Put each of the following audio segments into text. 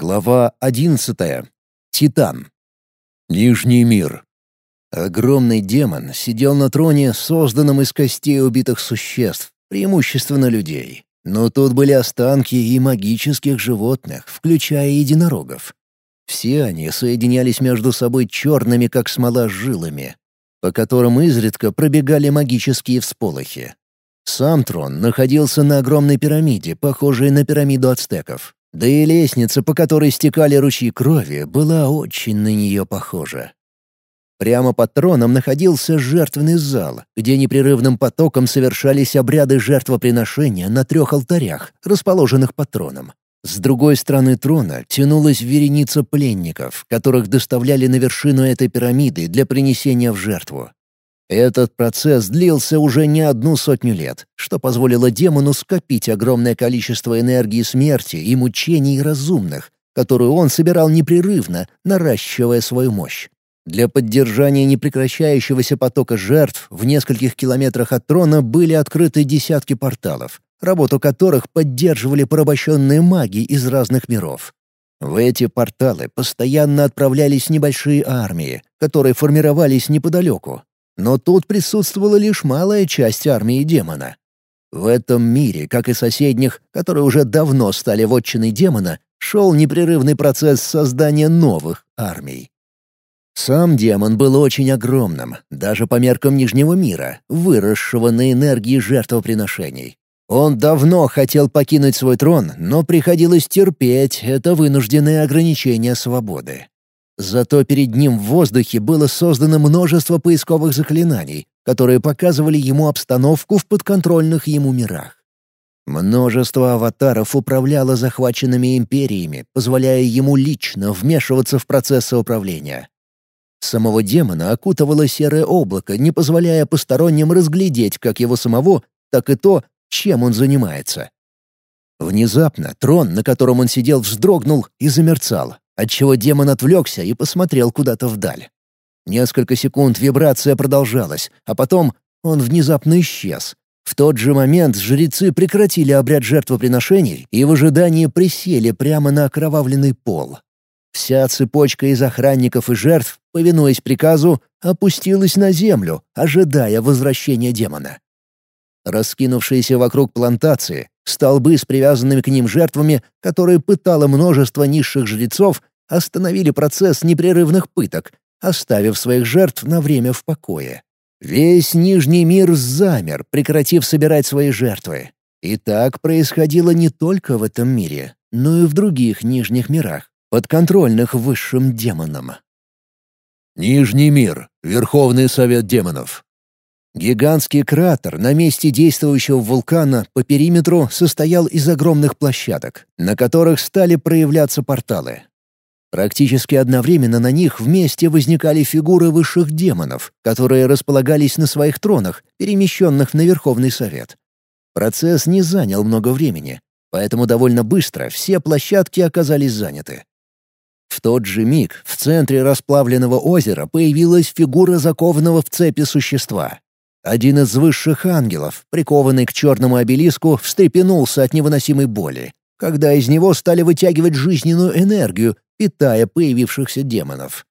Глава одиннадцатая. Титан. Нижний мир. Огромный демон сидел на троне, созданном из костей убитых существ, преимущественно людей. Но тут были останки и магических животных, включая единорогов. Все они соединялись между собой черными, как смола, жилами, по которым изредка пробегали магические всполохи. Сам трон находился на огромной пирамиде, похожей на пирамиду ацтеков. Да и лестница, по которой стекали ручьи крови, была очень на нее похожа. Прямо под троном находился жертвенный зал, где непрерывным потоком совершались обряды жертвоприношения на трех алтарях, расположенных под троном. С другой стороны трона тянулась вереница пленников, которых доставляли на вершину этой пирамиды для принесения в жертву. Этот процесс длился уже не одну сотню лет, что позволило демону скопить огромное количество энергии смерти и мучений разумных, которую он собирал непрерывно, наращивая свою мощь. Для поддержания непрекращающегося потока жертв в нескольких километрах от трона были открыты десятки порталов, работу которых поддерживали порабощенные маги из разных миров. В эти порталы постоянно отправлялись небольшие армии, которые формировались неподалеку, но тут присутствовала лишь малая часть армии демона. В этом мире, как и соседних, которые уже давно стали вотчиной демона, шел непрерывный процесс создания новых армий. Сам демон был очень огромным, даже по меркам Нижнего мира, выросшего на энергии жертвоприношений. Он давно хотел покинуть свой трон, но приходилось терпеть это вынужденное ограничение свободы. Зато перед ним в воздухе было создано множество поисковых заклинаний, которые показывали ему обстановку в подконтрольных ему мирах. Множество аватаров управляло захваченными империями, позволяя ему лично вмешиваться в процессы управления. Самого демона окутывало серое облако, не позволяя посторонним разглядеть как его самого, так и то, чем он занимается. Внезапно трон, на котором он сидел, вздрогнул и замерцал, отчего демон отвлекся и посмотрел куда-то вдаль. Несколько секунд вибрация продолжалась, а потом он внезапно исчез. В тот же момент жрецы прекратили обряд жертвоприношений и в ожидании присели прямо на окровавленный пол. Вся цепочка из охранников и жертв, повинуясь приказу, опустилась на землю, ожидая возвращения демона. Раскинувшиеся вокруг плантации, столбы с привязанными к ним жертвами, которые пытало множество низших жрецов, остановили процесс непрерывных пыток, оставив своих жертв на время в покое. Весь Нижний мир замер, прекратив собирать свои жертвы. И так происходило не только в этом мире, но и в других Нижних мирах, подконтрольных высшим демонам. Нижний мир. Верховный совет демонов. Гигантский кратер на месте действующего вулкана по периметру состоял из огромных площадок, на которых стали проявляться порталы. Практически одновременно на них вместе возникали фигуры высших демонов, которые располагались на своих тронах, перемещенных на Верховный Совет. Процесс не занял много времени, поэтому довольно быстро все площадки оказались заняты. В тот же миг в центре расплавленного озера появилась фигура закованного в цепи существа. Один из высших ангелов, прикованный к черному обелиску, встрепенулся от невыносимой боли, когда из него стали вытягивать жизненную энергию, питая появившихся демонов.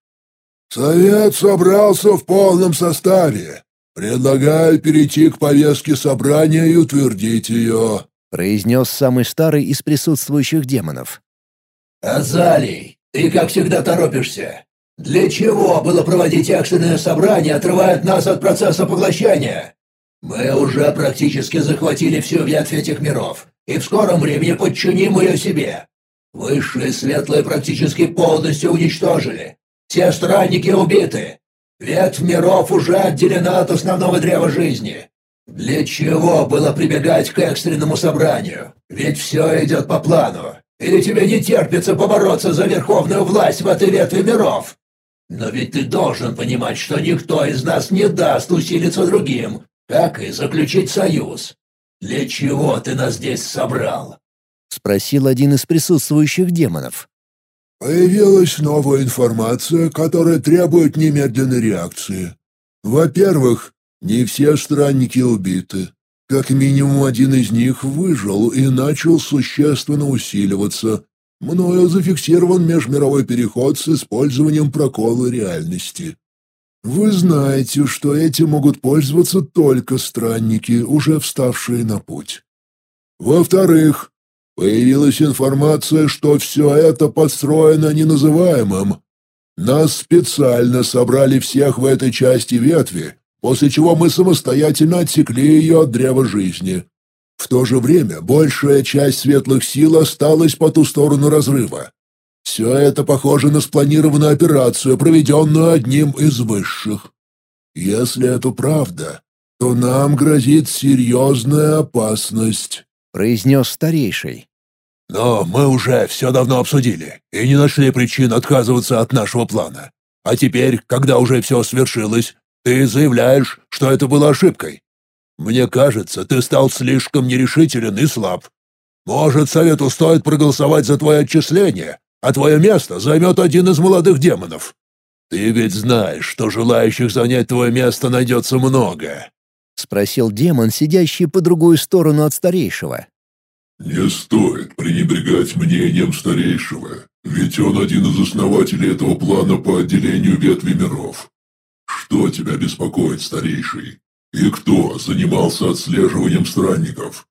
«Совет собрался в полном составе. Предлагаю перейти к повестке собрания и утвердить ее», — произнес самый старый из присутствующих демонов. «Азалий, ты, как всегда, торопишься. Для чего было проводить экстренное собрание, отрывая нас от процесса поглощения? Мы уже практически захватили всю ветвь этих миров, и в скором времени подчиним ее себе. Высшие светлые практически полностью уничтожили. Все странники убиты. Ветвь миров уже отделена от основного древа жизни. Для чего было прибегать к экстренному собранию? Ведь все идет по плану. Или тебе не терпится побороться за верховную власть в этой ветви миров? Но ведь ты должен понимать, что никто из нас не даст усилиться другим, как и заключить союз. Для чего ты нас здесь собрал? — спросил один из присутствующих демонов. «Появилась новая информация, которая требует немедленной реакции. Во-первых, не все странники убиты. Как минимум один из них выжил и начал существенно усиливаться. Мною зафиксирован межмировой переход с использованием прокола реальности. Вы знаете, что этим могут пользоваться только странники, уже вставшие на путь. Во-вторых, появилась информация, что все это подстроено неназываемым. Нас специально собрали всех в этой части ветви, после чего мы самостоятельно отсекли ее от древа жизни. В то же время большая часть светлых сил осталась по ту сторону разрыва. Все это похоже на спланированную операцию, проведенную одним из высших. Если это правда, то нам грозит серьезная опасность», — произнес старейший. «Но мы уже все давно обсудили и не нашли причин отказываться от нашего плана. А теперь, когда уже все свершилось, ты заявляешь, что это было ошибкой. Мне кажется, ты стал слишком нерешителен и слаб. Может, совету стоит проголосовать за твое отчисление, а твое место займет один из молодых демонов. Ты ведь знаешь, что желающих занять твое место найдется много», — спросил демон, сидящий по другую сторону от старейшего. «Не стоит пренебрегать мнением старейшего, ведь он один из основателей этого плана по отделению ветви миров. Что тебя беспокоит, старейший? И кто занимался отслеживанием странников?»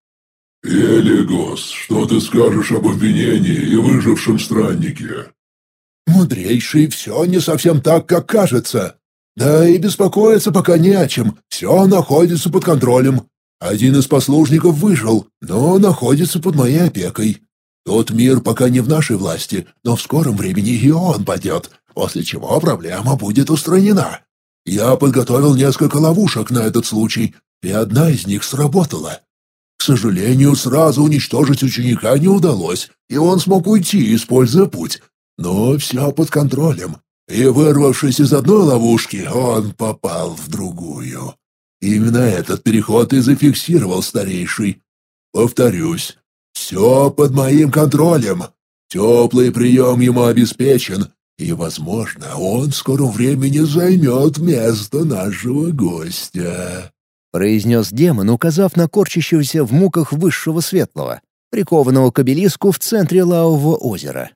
«Элигос, что ты скажешь об обвинении и выжившем страннике?» «Мудрейший, все не совсем так, как кажется. Да и беспокоиться пока не о чем, все находится под контролем. Один из послужников выжил, но находится под моей опекой. Тот мир пока не в нашей власти, но в скором времени и он падет, после чего проблема будет устранена. Я подготовил несколько ловушек на этот случай, и одна из них сработала. К сожалению, сразу уничтожить ученика не удалось, и он смог уйти, используя путь. Но все под контролем. И вырвавшись из одной ловушки, он попал в другую. Именно этот переход и зафиксировал старейший. Повторюсь, все под моим контролем. Теплый прием ему обеспечен, и, возможно, он в скором времени займет место нашего гостя. — произнес демон, указав на корчащегося в муках высшего светлого, прикованного к обелиску в центре лавового озера.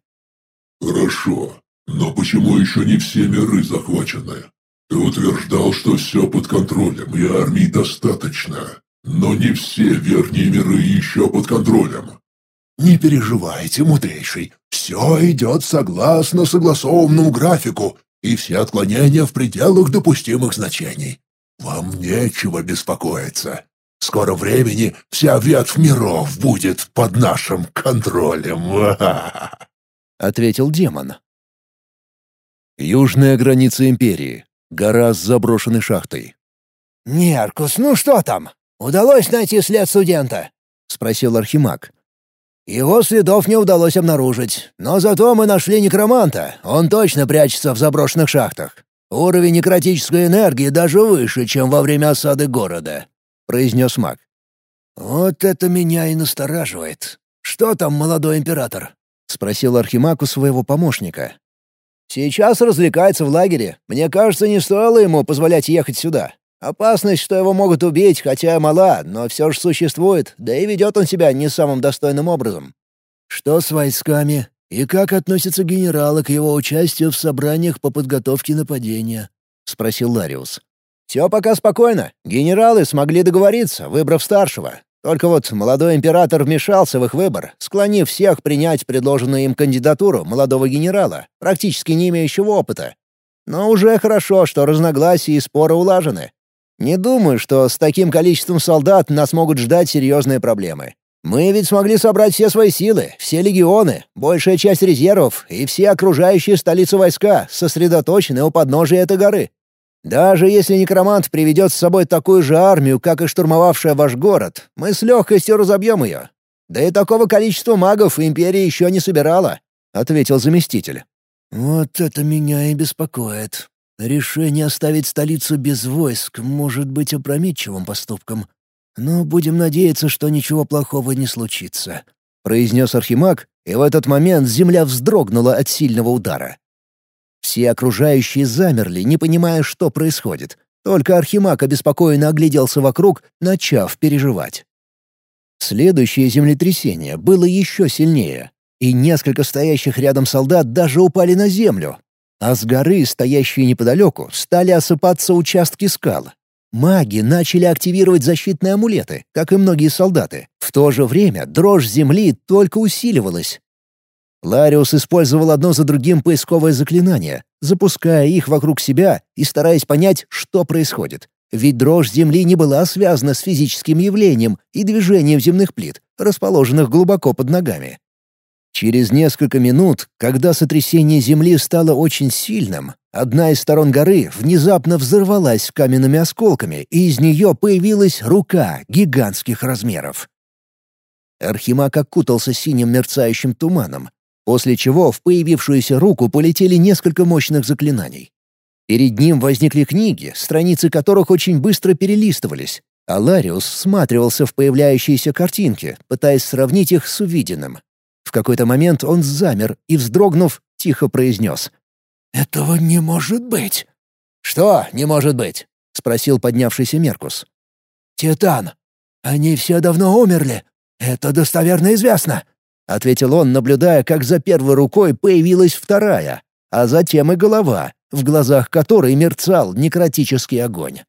«Хорошо, но почему еще не все миры захвачены? Ты утверждал, что все под контролем, и армии достаточно, но не все верхние миры еще под контролем». «Не переживайте, мудрейший, все идет согласно согласованному графику, и все отклонения в пределах допустимых значений. «Вам нечего беспокоиться. В скором времени вся ветвь миров будет под нашим контролем», — ответил демон. Южная граница Империи. Гора с заброшенной шахтой. «Неркус, ну что там? Удалось найти след студента?» — спросил Архимаг. «Его следов не удалось обнаружить, но зато мы нашли некроманта. Он точно прячется в заброшенных шахтах. Уровень некротической энергии даже выше, чем во время осады города», — произнес маг. «Вот это меня и настораживает. Что там, молодой император?» — спросил Архимаг у своего помощника. «Сейчас развлекается в лагере. Мне кажется, не стоило ему позволять ехать сюда. Опасность, что его могут убить, хотя мала, но все же существует, да и ведет он себя не самым достойным образом». «Что с войсками?» «И как относятся генералы к его участию в собраниях по подготовке нападения?» — спросил Лариус. «Все пока спокойно. Генералы смогли договориться, выбрав старшего. Только вот молодой император вмешался в их выбор, склонив всех принять предложенную им кандидатуру молодого генерала, практически не имеющего опыта. Но уже хорошо, что разногласия и споры улажены. Не думаю, что с таким количеством солдат нас могут ждать серьезные проблемы. Мы ведь смогли собрать все свои силы, все легионы, большая часть резервов и все окружающие столицу войска сосредоточены у подножия этой горы. Даже если некромант приведет с собой такую же армию, как и штурмовавшая ваш город, мы с легкостью разобьем ее. Да и такого количества магов империя еще не собирала», — ответил заместитель. «Вот это меня и беспокоит. Решение оставить столицу без войск может быть опрометчивым поступком. «Но будем надеяться, что ничего плохого не случится», — произнес Архимаг, и в этот момент земля вздрогнула от сильного удара. Все окружающие замерли, не понимая, что происходит. Только Архимаг обеспокоенно огляделся вокруг, начав переживать. Следующее землетрясение было еще сильнее. и несколько стоящих рядом солдат даже упали на землю. А с горы, стоящей неподалеку, стали осыпаться участки скал. Маги начали активировать защитные амулеты, как и многие солдаты. В то же время дрожь земли только усиливалась. Лариус использовал одно за другим поисковое заклинание, запуская их вокруг себя и стараясь понять, что происходит. Ведь дрожь Земли не была связана с физическим явлением и движением земных плит, расположенных глубоко под ногами. Через несколько минут, когда сотрясение Земли стало очень сильным, одна из сторон горы внезапно взорвалась каменными осколками, и из нее появилась рука гигантских размеров. Архимаг окутался синим мерцающим туманом, после чего в появившуюся руку полетели несколько мощных заклинаний. Перед ним возникли книги, страницы которых очень быстро перелистывались, а Лариус всматривался в появляющиеся картинки, пытаясь сравнить их с увиденным. В какой-то момент он замер и, вздрогнув, тихо произнес. «Этого не может быть!» «Что не может быть?» — спросил поднявшийся Меркус. «Титан! Они все давно умерли. Это достоверно известно!» — ответил он, наблюдая, как за первой рукой появилась вторая, а затем и голова, в глазах которой мерцал некротический огонь.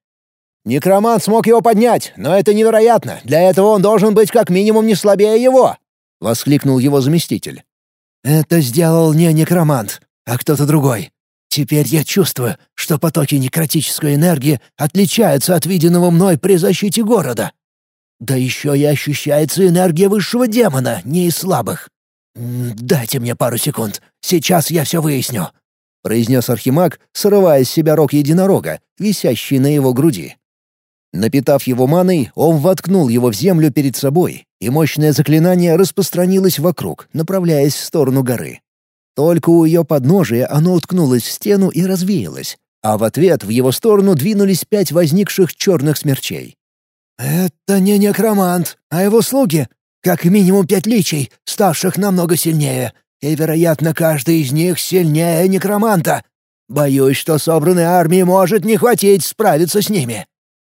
«Некромант смог его поднять, но это невероятно. Для этого он должен быть как минимум не слабее его!» — воскликнул его заместитель. «Это сделал не некромант, а кто-то другой. Теперь я чувствую, что потоки некротической энергии отличаются от виденного мной при защите города. Да еще и ощущается энергия высшего демона, не из слабых. Дайте мне пару секунд, сейчас я все выясню. — произнес Архимаг, срывая с себя рог единорога, висящий на его груди. Напитав его маной, он воткнул его в землю перед собой, и мощное заклинание распространилось вокруг, направляясь в сторону горы. Только у ее подножия оно уткнулось в стену и развеялось, а в ответ в его сторону двинулись пять возникших черных смерчей. «Это не некромант, а его слуги. Как минимум пять личей, ставших намного сильнее и, вероятно, каждый из них сильнее некроманта. Боюсь, что собранной армии может не хватить справиться с ними».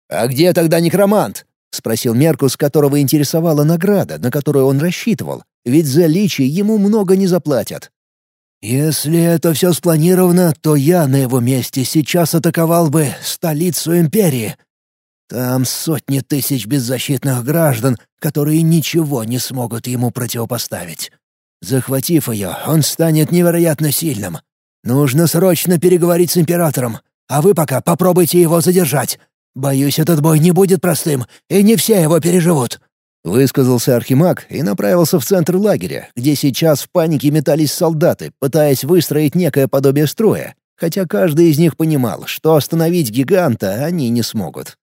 «А где тогда некромант?» — спросил Меркус, которого интересовала награда, на которую он рассчитывал, ведь за личи ему много не заплатят. «Если это все спланировано, то я на его месте сейчас атаковал бы столицу Империи. Там сотни тысяч беззащитных граждан, которые ничего не смогут ему противопоставить. Захватив ее, он станет невероятно сильным. Нужно срочно переговорить с императором, а вы пока попробуйте его задержать. Боюсь, этот бой не будет простым, и не все его переживут». Высказался Архимаг и направился в центр лагеря, где сейчас в панике метались солдаты, пытаясь выстроить некое подобие строя, хотя каждый из них понимал, что остановить гиганта они не смогут.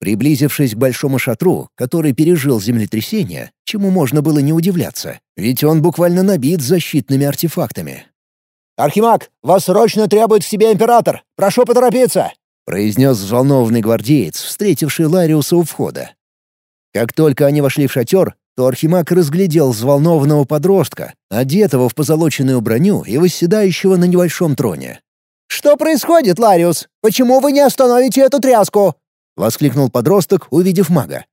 Приблизившись к большому шатру, который пережил землетрясение, чему можно было не удивляться, ведь он буквально набит защитными артефактами. «Архимаг, вас срочно требует к себе император! Прошу поторопиться!» — произнес взволнованный гвардеец, встретивший Лариуса у входа. Как только они вошли в шатер, то Архимаг разглядел взволнованного подростка, одетого в позолоченную броню и восседающего на небольшом троне. «Что происходит, Лариус? Почему вы не остановите эту тряску?» — воскликнул подросток, увидев мага.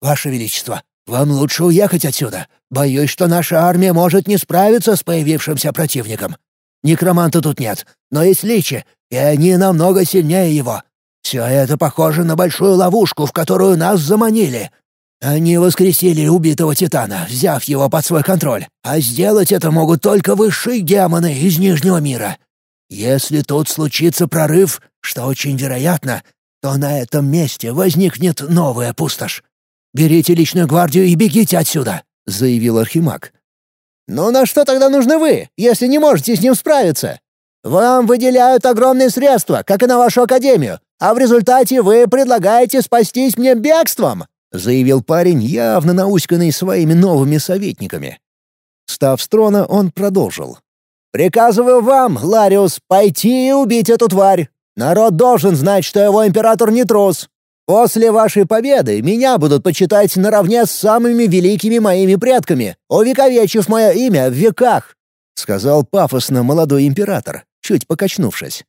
«Ваше Величество, вам лучше уехать отсюда. Боюсь, что наша армия может не справиться с появившимся противником. Некроманта тут нет, но есть личи, и они намного сильнее его. Все это похоже на большую ловушку, в которую нас заманили. Они воскресили убитого Титана, взяв его под свой контроль, а сделать это могут только высшие демоны из Нижнего мира. Если тут случится прорыв, что очень вероятно, то на этом месте возникнет новая пустошь. Берите личную гвардию и бегите отсюда», — заявил Архимаг. «Но на что тогда нужны вы, если не можете с ним справиться? Вам выделяют огромные средства, как и на вашу академию, а в результате вы предлагаете спастись мне бегством», — заявил парень, явно науськанный своими новыми советниками. Став с трона, он продолжил. «Приказываю вам, Лариус, пойти и убить эту тварь. Народ должен знать, что его император не трус. После вашей победы меня будут почитать наравне с самыми великими моими предками, увековечив мое имя в веках», — сказал пафосно молодой император, чуть покачнувшись.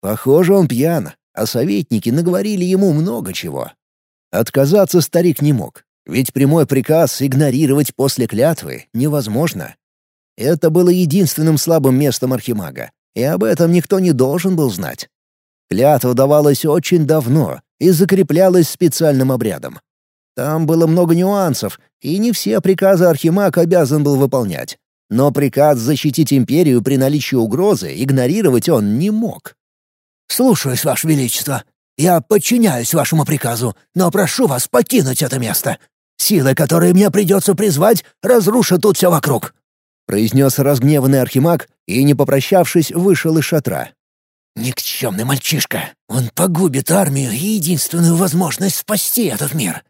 Похоже, он пьян, а советники наговорили ему много чего. Отказаться старик не мог, Ведь прямой приказ игнорировать после клятвы невозможно. Это было единственным слабым местом Архимага, и об этом никто не должен был знать. Клятва давалась очень давно и закреплялась специальным обрядом. Там было много нюансов, и не все приказы Архимаг обязан был выполнять. Но приказ защитить империю при наличии угрозы игнорировать он не мог. «Слушаюсь, Ваше Величество. Я подчиняюсь вашему приказу, но прошу вас покинуть это место. Силы, которые мне придется призвать, разрушат тут все вокруг», — произнес разгневанный Архимаг и, не попрощавшись, вышел из шатра. «Никчемный мальчишка. Он погубит армию и единственную возможность спасти этот мир».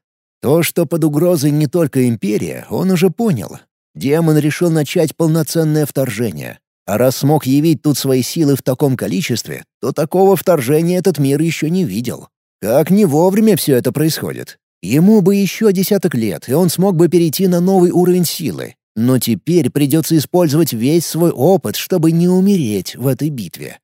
То, что под угрозой не только империя, он уже понял. Демон решил начать полноценное вторжение. А раз смог явить тут свои силы в таком количестве, то такого вторжения этот мир еще не видел. Как не вовремя все это происходит. Ему бы еще десяток лет, и он смог бы перейти на новый уровень силы. Но теперь придется использовать весь свой опыт, чтобы не умереть в этой битве.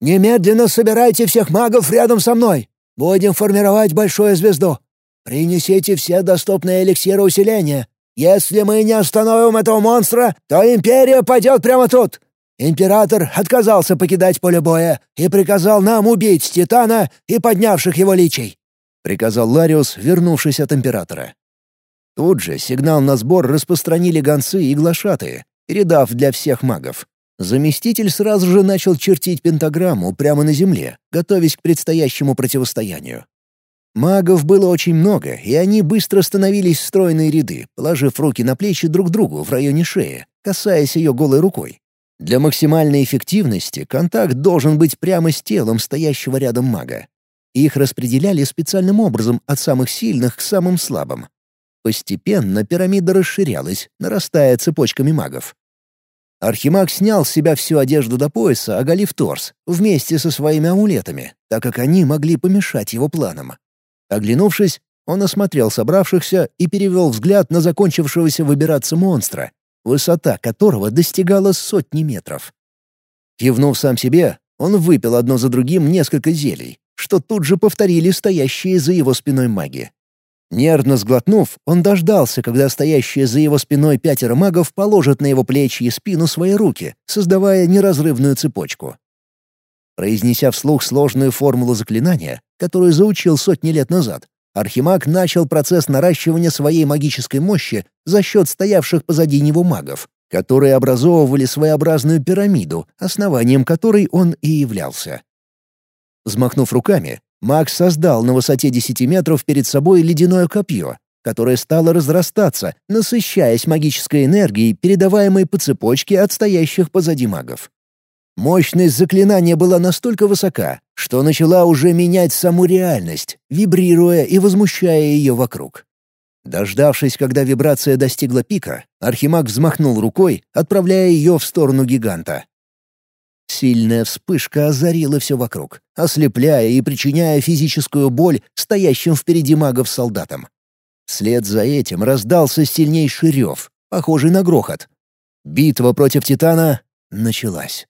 «Немедленно собирайте всех магов рядом со мной! Будем формировать большую звезду! Принесите все доступные эликсиры усиления! Если мы не остановим этого монстра, то Империя пойдет прямо тут! Император отказался покидать поле боя и приказал нам убить Титана и поднявших его личей!» — приказал Лариус, вернувшись от Императора. Тут же сигнал на сбор распространили гонцы и глашатые, передав для всех магов. Заместитель сразу же начал чертить пентаграмму прямо на земле, готовясь к предстоящему противостоянию. Магов было очень много, и они быстро становились в стройные ряды, положив руки на плечи друг другу в районе шеи, касаясь ее голой рукой. Для максимальной эффективности контакт должен быть прямо с телом стоящего рядом мага. Их распределяли специальным образом от самых сильных к самым слабым. Постепенно пирамида расширялась, нарастая цепочками магов. Архимаг снял с себя всю одежду до пояса, оголив торс, вместе со своими амулетами, так как они могли помешать его планам. Оглянувшись, он осмотрел собравшихся и перевел взгляд на закончившегося выбираться монстра, высота которого достигала сотни метров. Кивнув сам себе, он выпил одно за другим несколько зелий, что тут же повторили стоящие за его спиной маги. Нервно сглотнув, он дождался, когда стоящие за его спиной пятеро магов положат на его плечи и спину свои руки, создавая неразрывную цепочку. Произнеся вслух сложную формулу заклинания, которую заучил сотни лет назад, Архимаг начал процесс наращивания своей магической мощи за счет стоявших позади него магов, которые образовывали своеобразную пирамиду, основанием которой он и являлся. Взмахнув руками, Макс создал на высоте 10 метров перед собой ледяное копье, которое стало разрастаться, насыщаясь магической энергией, передаваемой по цепочке от стоящих позади магов. Мощность заклинания была настолько высока, что начала уже менять саму реальность, вибрируя и возмущая ее вокруг. Дождавшись, когда вибрация достигла пика, Архимаг взмахнул рукой, отправляя ее в сторону гиганта. Сильная вспышка озарила все вокруг, ослепляя и причиняя физическую боль стоящим впереди магов солдатам. Вслед за этим раздался сильнейший рев, похожий на грохот. Битва против Титана началась.